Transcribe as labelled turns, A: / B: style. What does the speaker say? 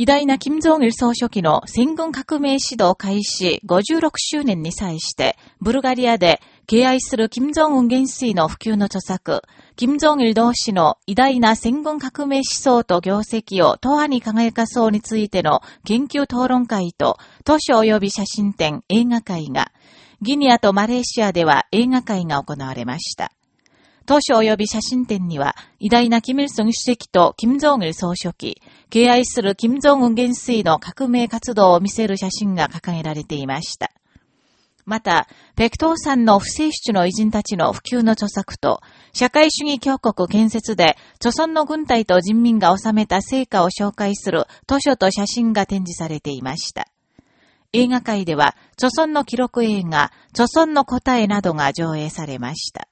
A: 偉大な金正日総書記の戦軍革命指導開始56周年に際して、ブルガリアで敬愛する金正恩元帥の普及の著作、金正日同士の偉大な戦軍革命思想と業績を永遠に輝かそうについての研究討論会と図書及び写真展映画会が、ギニアとマレーシアでは映画会が行われました。当初及び写真展には、偉大なキム・イルソン主席とキム・ジョン・イル総書記、敬愛するキム・ジョン・ウン元帥の革命活動を見せる写真が掲げられていました。また、北東山の不正主の偉人たちの普及の著作と、社会主義強国建設で、著村の軍隊と人民が収めた成果を紹介する図書と写真が展示されていました。映画界では、著村の記録映画、著村の答えなどが上映されました。